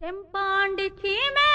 తెంపాండి చీమే